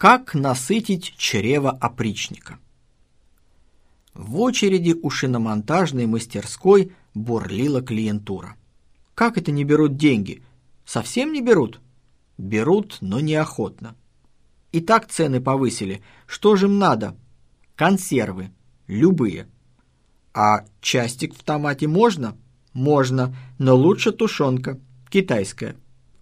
Как насытить чрево опричника? В очереди у шиномонтажной мастерской бурлила клиентура. Как это не берут деньги? Совсем не берут? Берут, но неохотно. И так цены повысили. Что же им надо? Консервы. Любые. А частик в томате можно? Можно, но лучше тушенка. Китайская.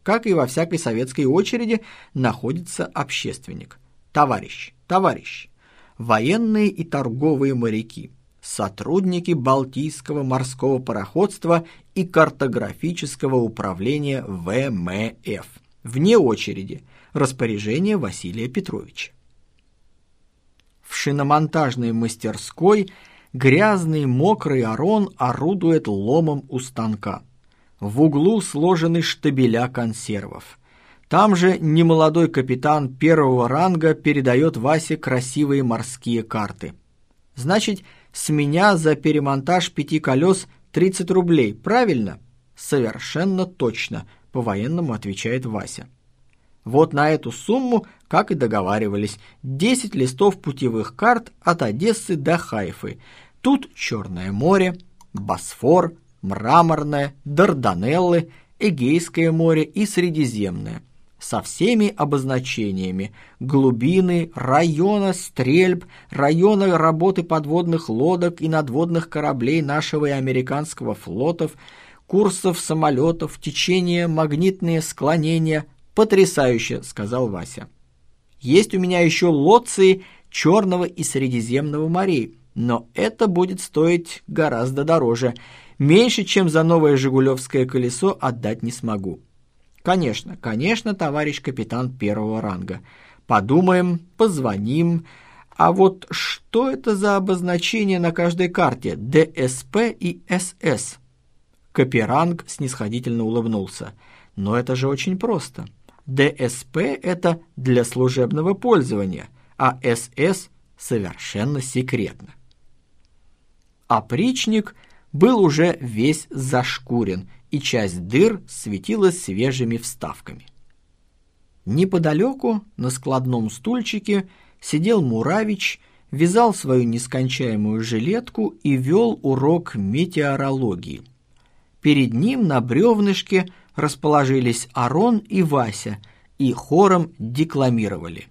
Как и во всякой советской очереди находится общественник. Товарищ, товарищ. Военные и торговые моряки. Сотрудники Балтийского морского пароходства и картографического управления ВМФ. Вне очереди. Распоряжение Василия Петровича. В шиномонтажной мастерской грязный мокрый Арон орудует ломом у станка. В углу сложены штабеля консервов. Там же немолодой капитан первого ранга передает Васе красивые морские карты. Значит, с меня за перемонтаж пяти колес 30 рублей, правильно? Совершенно точно, по-военному отвечает Вася. Вот на эту сумму, как и договаривались, 10 листов путевых карт от Одессы до Хайфы. Тут Черное море, Босфор, Мраморное, Дарданеллы, Эгейское море и Средиземное со всеми обозначениями глубины, района стрельб, района работы подводных лодок и надводных кораблей нашего и американского флотов, курсов самолетов, течения, магнитные склонения – «Потрясающе», — сказал Вася. «Есть у меня еще лоции Черного и Средиземного морей, но это будет стоить гораздо дороже. Меньше, чем за новое «Жигулевское колесо» отдать не смогу». «Конечно, конечно, товарищ капитан первого ранга. Подумаем, позвоним. А вот что это за обозначение на каждой карте? ДСП и СС?» Каперанг снисходительно улыбнулся. «Но это же очень просто». ДСП – это для служебного пользования, а СС – совершенно секретно. Опричник был уже весь зашкурен, и часть дыр светилась свежими вставками. Неподалеку, на складном стульчике, сидел Муравич, вязал свою нескончаемую жилетку и вел урок метеорологии. Перед ним на бревнышке – расположились Арон и Вася и хором декламировали.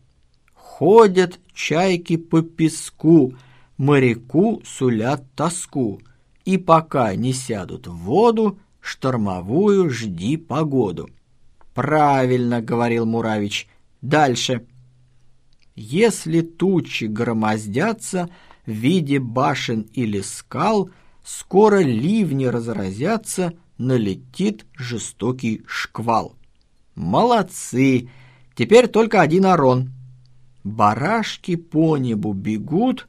«Ходят чайки по песку, моряку сулят тоску, и пока не сядут в воду, штормовую жди погоду». «Правильно», — говорил Муравич. «Дальше». «Если тучи громоздятся в виде башен или скал, скоро ливни разразятся, налетит жестокий шквал. Молодцы! Теперь только один Арон. Барашки по небу бегут.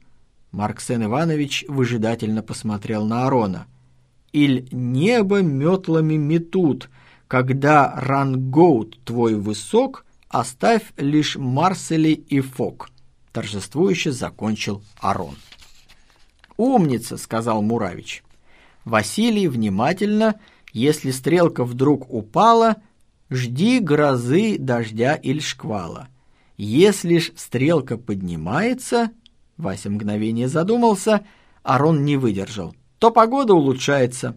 Марксен Иванович выжидательно посмотрел на Арона. Иль небо метлами метут, когда рангоут твой высок, оставь лишь Марсели и Фок. Торжествующе закончил Арон. «Умница!» — сказал Муравич. Василий внимательно если стрелка вдруг упала, жди грозы, дождя или шквала. Если ж стрелка поднимается, Вася мгновение задумался, Арон не выдержал, то погода улучшается.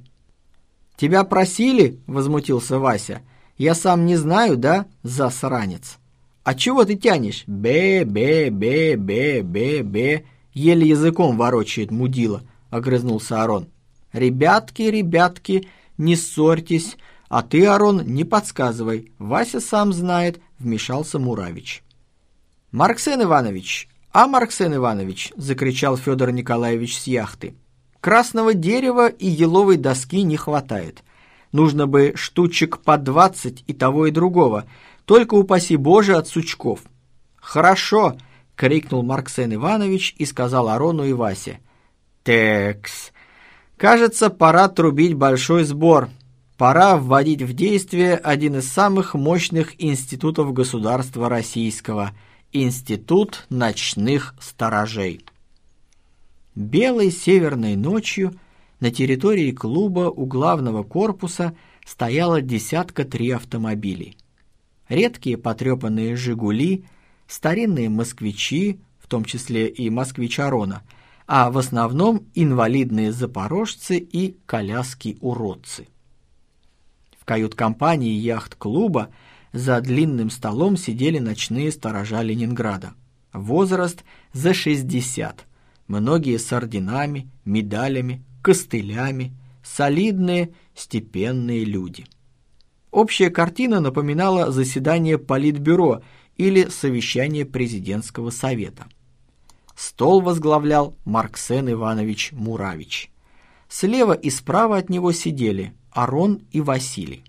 «Тебя просили?» — возмутился Вася. «Я сам не знаю, да, засранец?» «А чего ты тянешь? Бе-бе-бе-бе-бе-бе!» Еле языком ворочает мудила, — огрызнулся Арон. «Ребятки, ребятки!» не ссорьтесь, а ты, Арон, не подсказывай, Вася сам знает», — вмешался Муравич. «Марксен Иванович, а Марксен Иванович!» — закричал Федор Николаевич с яхты. «Красного дерева и еловой доски не хватает. Нужно бы штучек по двадцать и того, и другого, только упаси Боже от сучков». «Хорошо!» — крикнул Марксен Иванович и сказал Арону и Васе. «Текс, Кажется, пора трубить большой сбор. Пора вводить в действие один из самых мощных институтов государства российского – Институт ночных сторожей. Белой северной ночью на территории клуба у главного корпуса стояло десятка три автомобилей. Редкие потрепанные «Жигули», старинные москвичи, в том числе и москвич Арона, а в основном инвалидные запорожцы и коляски-уродцы. В кают-компании яхт-клуба за длинным столом сидели ночные сторожа Ленинграда. Возраст за 60, многие с орденами, медалями, костылями, солидные, степенные люди. Общая картина напоминала заседание Политбюро или совещание президентского совета. Стол возглавлял Марксен Иванович Муравич. Слева и справа от него сидели Арон и Василий.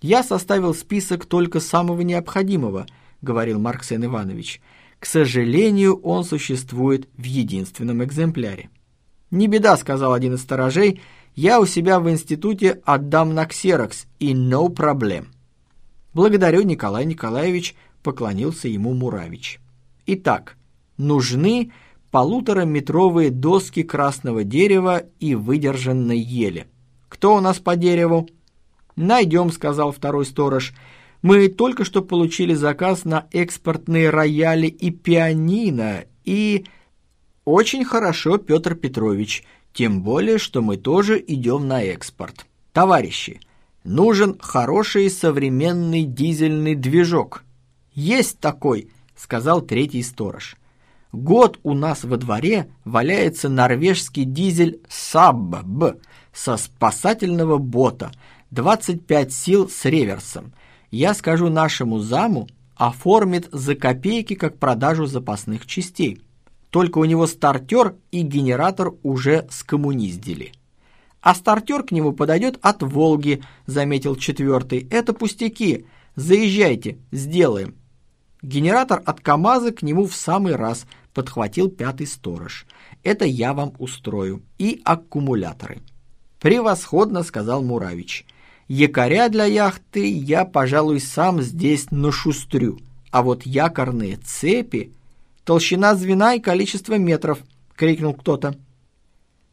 «Я составил список только самого необходимого», — говорил Марксен Иванович. «К сожалению, он существует в единственном экземпляре». «Не беда», — сказал один из сторожей, — «я у себя в институте отдам на ксерокс, и no проблем». «Благодарю, Николай Николаевич», — поклонился ему Муравич. «Итак, нужны полутораметровые доски красного дерева и выдержанной ели. Кто у нас по дереву?» «Найдем», — сказал второй сторож. «Мы только что получили заказ на экспортные рояли и пианино, и...» «Очень хорошо, Петр Петрович, тем более, что мы тоже идем на экспорт. Товарищи, нужен хороший современный дизельный движок». «Есть такой», — сказал третий сторож. «Год у нас во дворе валяется норвежский дизель САБ со спасательного бота — 25 сил с реверсом. Я скажу нашему заму, оформит за копейки как продажу запасных частей. Только у него стартер и генератор уже скоммуниздили. А стартер к нему подойдет от Волги, заметил четвертый. Это пустяки. Заезжайте, сделаем. Генератор от КАМАЗа к нему в самый раз, подхватил пятый сторож. Это я вам устрою. И аккумуляторы. Превосходно, сказал Муравич. Якоря для яхты я, пожалуй, сам здесь нашустрю, а вот якорные цепи... Толщина звена и количество метров, крикнул кто-то.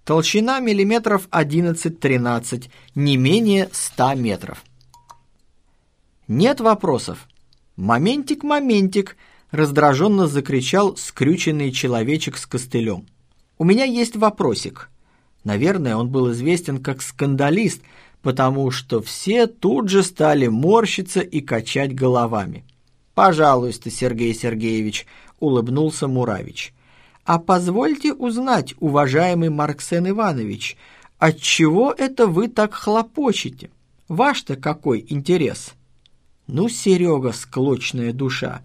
Толщина миллиметров 11-13, не менее 100 метров. Нет вопросов. Моментик, моментик, раздраженно закричал скрюченный человечек с костылем. У меня есть вопросик. Наверное, он был известен как скандалист, потому что все тут же стали морщиться и качать головами. «Пожалуйста, Сергей Сергеевич», — улыбнулся Муравич. «А позвольте узнать, уважаемый Марксен Иванович, отчего это вы так хлопочете? Ваш-то какой интерес?» «Ну, Серега, склочная душа,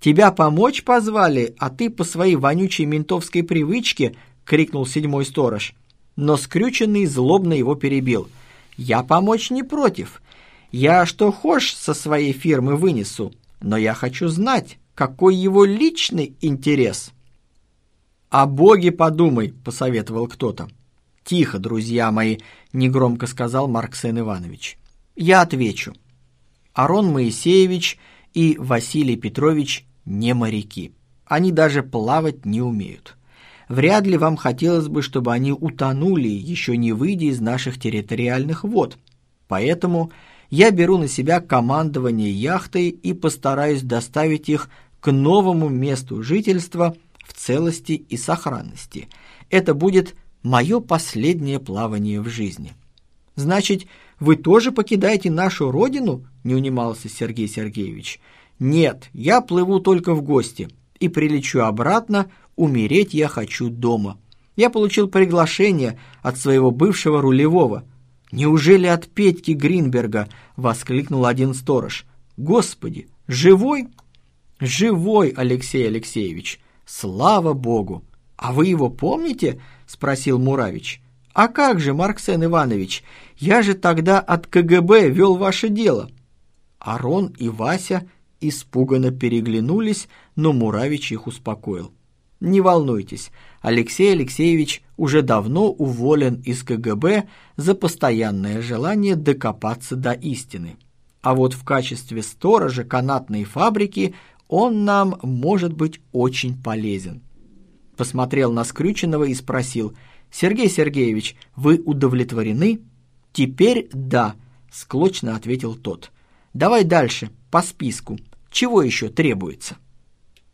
тебя помочь позвали, а ты по своей вонючей ментовской привычке!» — крикнул седьмой сторож. Но скрюченный злобно его перебил — я помочь не против. Я что хошь со своей фирмы вынесу, но я хочу знать, какой его личный интерес. «О Боге подумай», — посоветовал кто-то. «Тихо, друзья мои», — негромко сказал Марксен Иванович. «Я отвечу. Арон Моисеевич и Василий Петрович не моряки. Они даже плавать не умеют вряд ли вам хотелось бы, чтобы они утонули, еще не выйдя из наших территориальных вод. Поэтому я беру на себя командование яхтой и постараюсь доставить их к новому месту жительства в целости и сохранности. Это будет мое последнее плавание в жизни. Значит, вы тоже покидаете нашу родину? Не унимался Сергей Сергеевич. Нет, я плыву только в гости и прилечу обратно умереть я хочу дома. Я получил приглашение от своего бывшего рулевого. Неужели от Петьки Гринберга? воскликнул один сторож. Господи, живой? Живой, Алексей Алексеевич. Слава богу. А вы его помните? спросил Муравич. А как же, Марксен Иванович, я же тогда от КГБ вел ваше дело. Арон и Вася испуганно переглянулись, но Муравич их успокоил. Не волнуйтесь, Алексей Алексеевич уже давно уволен из КГБ за постоянное желание докопаться до истины. А вот в качестве сторожа канатной фабрики он нам может быть очень полезен. Посмотрел на Скрюченного и спросил, «Сергей Сергеевич, вы удовлетворены?» «Теперь да», — склочно ответил тот. «Давай дальше, по списку. Чего еще требуется?»